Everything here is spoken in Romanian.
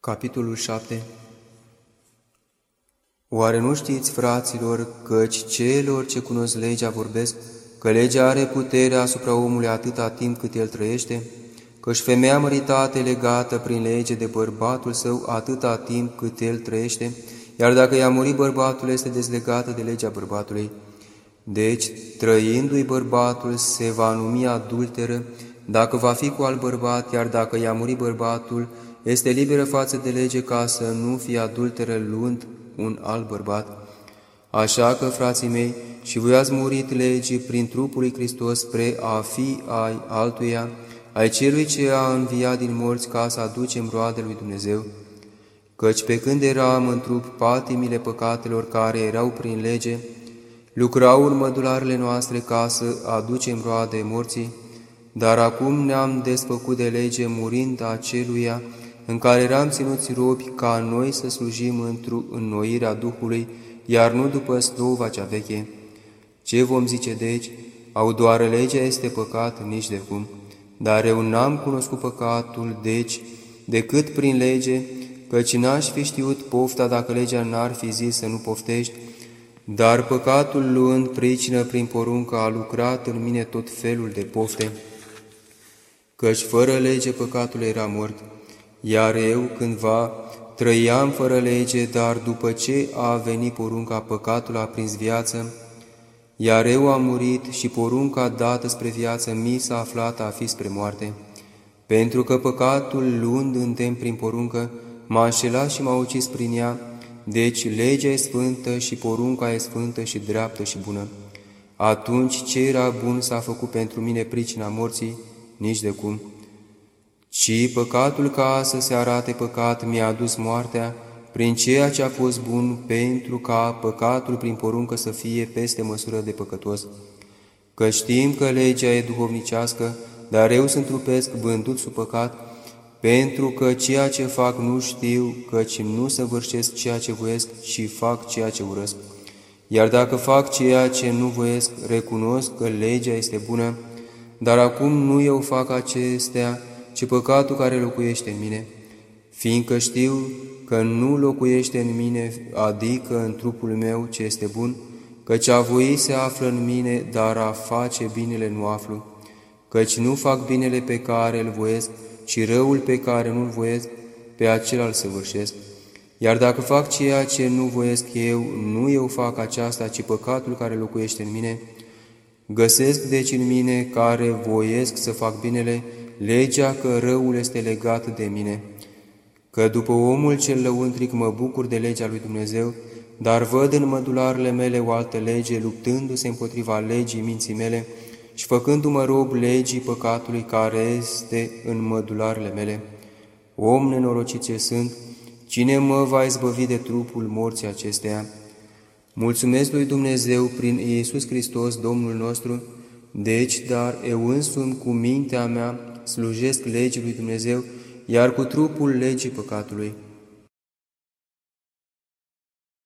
Capitolul 7 Oare nu știți, fraților, căci celor ce cunosc legea vorbesc, că legea are putere asupra omului atâta timp cât el trăiește, căci femeia măritată legată prin lege de bărbatul său atâta timp cât el trăiește, iar dacă i-a murit bărbatul, este dezlegată de legea bărbatului. Deci, trăindu-i bărbatul, se va numi adulteră, dacă va fi cu alt bărbat, iar dacă i-a murit bărbatul, este liberă față de lege ca să nu fie adulteră luând un alt bărbat. Așa că, frații mei, și voi ați murit legii prin trupul lui Hristos spre a fi ai altuia, ai celui ce a înviat din morți ca să aducem roadele lui Dumnezeu. Căci pe când eram în trup patimile păcatelor care erau prin lege, lucrau în mădularele noastre ca să aducem roade morții, dar acum ne-am desfăcut de lege murind aceluia în care eram ținuți robi ca noi să slujim într-o înnoirea Duhului, iar nu după slova cea veche. Ce vom zice deci? Au doar legea este păcat, nici de cum. Dar eu n-am cunoscut păcatul, deci, decât prin lege, căci n-aș fi știut pofta dacă legea n-ar fi zis să nu poftești, dar păcatul luând pricină prin poruncă a lucrat în mine tot felul de pofte, căci fără lege păcatul era mort. Iar eu, cândva, trăiam fără lege, dar după ce a venit porunca, păcatul a prins viață, iar eu am murit și porunca dată spre viață mi s-a aflat a fi spre moarte. Pentru că păcatul, luând în prin poruncă, m-a înșelat și m-a ucis prin ea, deci legea e sfântă și porunca e sfântă și dreaptă și bună. Atunci ce era bun s-a făcut pentru mine pricina morții? Nici de cum ci păcatul ca să se arate păcat mi-a adus moartea, prin ceea ce a fost bun pentru ca păcatul prin poruncă să fie peste măsură de păcătos. Că știm că legea e duhovnicească, dar eu sunt trupesc vândut sub păcat, pentru că ceea ce fac nu știu, căci nu săvârșesc ceea ce voiesc, ci fac ceea ce urăsc. Iar dacă fac ceea ce nu voiesc, recunosc că legea este bună, dar acum nu eu fac acestea, ci păcatul care locuiește în mine, fiindcă știu că nu locuiește în mine, adică în trupul meu ce este bun, căci a voi se află în mine, dar a face binele nu aflu, căci nu fac binele pe care îl voiesc, ci răul pe care nu-l voiesc, pe acela îl săvârșesc. Iar dacă fac ceea ce nu voiesc eu, nu eu fac aceasta, ci păcatul care locuiește în mine, găsesc deci în mine care voiesc să fac binele, legea că răul este legat de mine, că după omul cel lăuntric mă bucur de legea lui Dumnezeu, dar văd în mădularele mele o altă lege, luptându-se împotriva legii minții mele și făcându-mă rob legii păcatului care este în mădularele mele. Om nenorocit ce sunt, cine mă va izbăvi de trupul morții acesteia? Mulțumesc lui Dumnezeu prin Iisus Hristos, Domnul nostru, deci, dar eu însumi cu mintea mea slujesc legii lui Dumnezeu, iar cu trupul legii păcatului.